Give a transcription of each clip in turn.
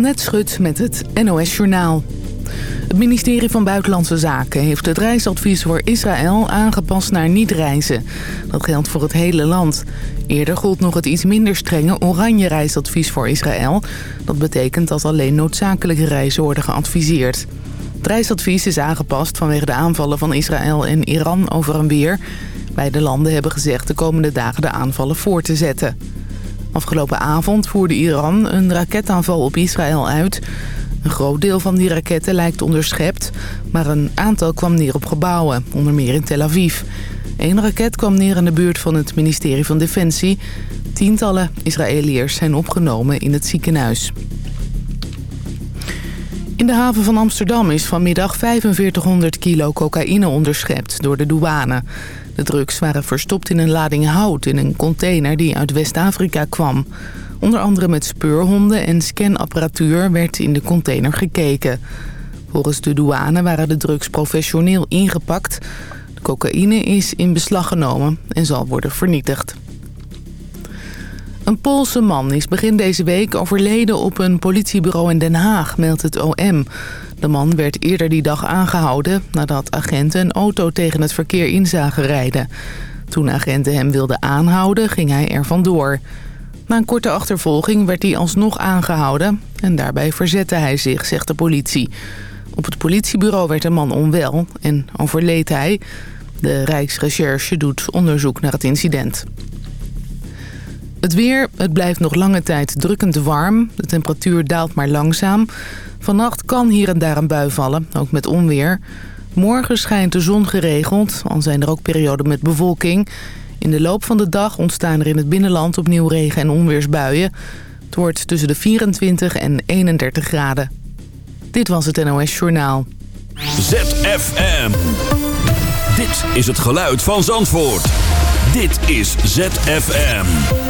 Annette Schut met het NOS Journaal. Het ministerie van Buitenlandse Zaken heeft het reisadvies voor Israël aangepast naar niet reizen. Dat geldt voor het hele land. Eerder gold nog het iets minder strenge oranje reisadvies voor Israël. Dat betekent dat alleen noodzakelijke reizen worden geadviseerd. Het reisadvies is aangepast vanwege de aanvallen van Israël en Iran over en weer. Beide landen hebben gezegd de komende dagen de aanvallen voor te zetten. Afgelopen avond voerde Iran een raketaanval op Israël uit. Een groot deel van die raketten lijkt onderschept, maar een aantal kwam neer op gebouwen, onder meer in Tel Aviv. Eén raket kwam neer in de buurt van het ministerie van Defensie. Tientallen Israëliërs zijn opgenomen in het ziekenhuis. In de haven van Amsterdam is vanmiddag 4500 kilo cocaïne onderschept door de douane. De drugs waren verstopt in een lading hout in een container die uit West-Afrika kwam. Onder andere met speurhonden en scanapparatuur werd in de container gekeken. Volgens de douane waren de drugs professioneel ingepakt. De cocaïne is in beslag genomen en zal worden vernietigd. Een Poolse man is begin deze week overleden op een politiebureau in Den Haag, meldt het OM. De man werd eerder die dag aangehouden nadat agenten een auto tegen het verkeer in zagen rijden. Toen agenten hem wilden aanhouden, ging hij er vandoor. Na een korte achtervolging werd hij alsnog aangehouden en daarbij verzette hij zich, zegt de politie. Op het politiebureau werd de man onwel en overleed hij. De Rijksrecherche doet onderzoek naar het incident. Het weer, het blijft nog lange tijd drukkend warm. De temperatuur daalt maar langzaam. Vannacht kan hier en daar een bui vallen, ook met onweer. Morgen schijnt de zon geregeld, al zijn er ook perioden met bewolking. In de loop van de dag ontstaan er in het binnenland opnieuw regen- en onweersbuien. Het wordt tussen de 24 en 31 graden. Dit was het NOS Journaal. ZFM. Dit is het geluid van Zandvoort. Dit is ZFM.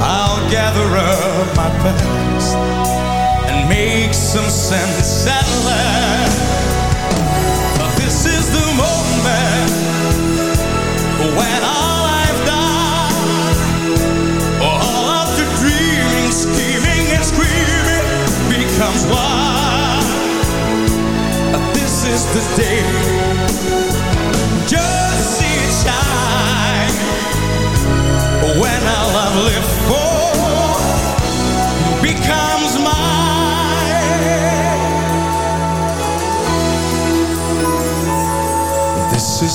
I'll gather up my past and make some sense at last. This is the moment when all I've done, all of the dreaming, scheming, and screaming becomes one. This is the day.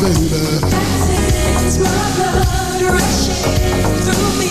baby. That's it, my blood rushing through me.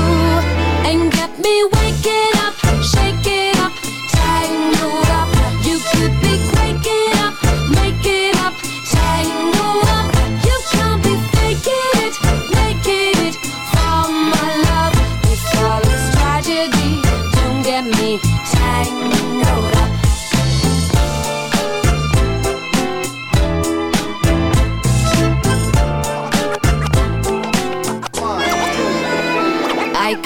And get me waking up, shaking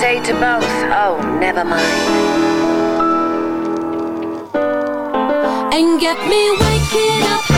say to both, oh, never mind. And get me waking up,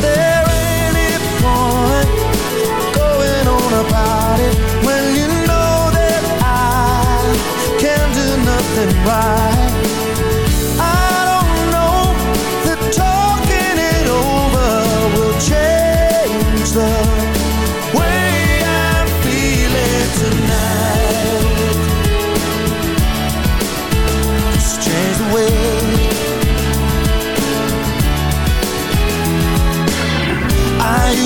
there Going on about it When you know that I Can do nothing right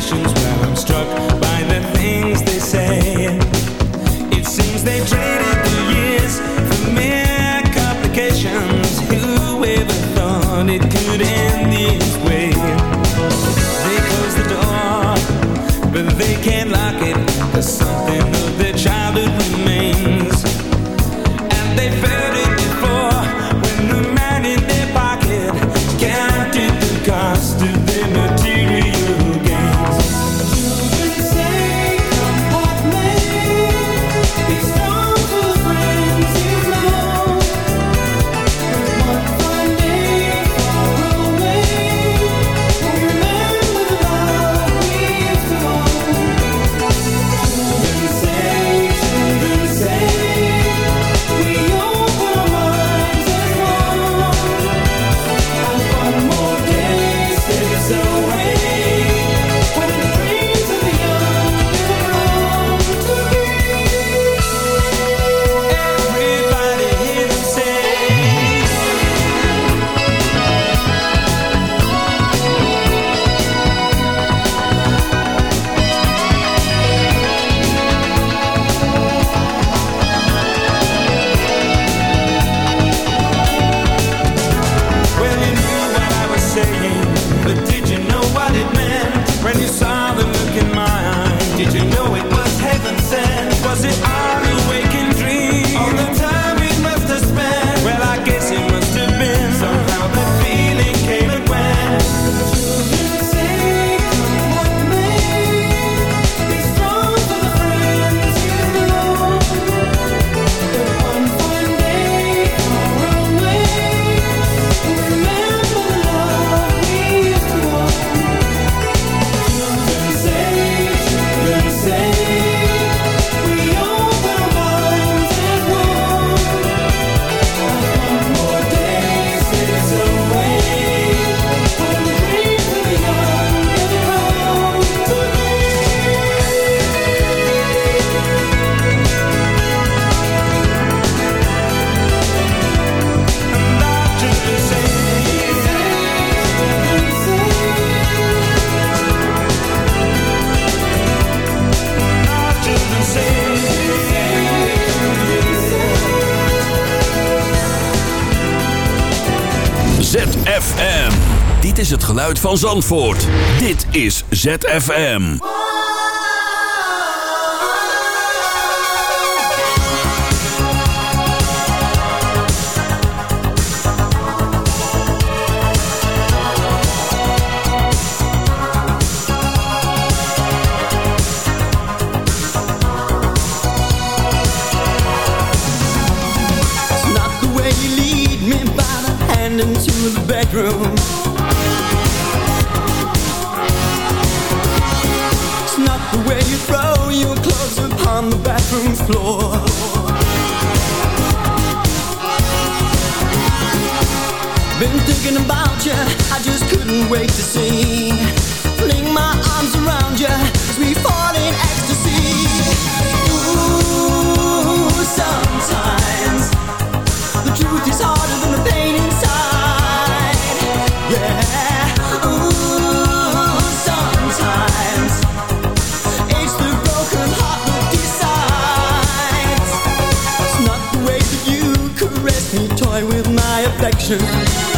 conversations geluid van Zandvoort. Dit is ZFM. Into the bedroom. Thinking about you, I just couldn't wait to see. Fling my arms around you as we fall in ecstasy. Ooh, sometimes the truth is harder than the pain inside. Yeah. Ooh, sometimes it's the broken heart that decides. It's not the way that you caress me, toy with my affection.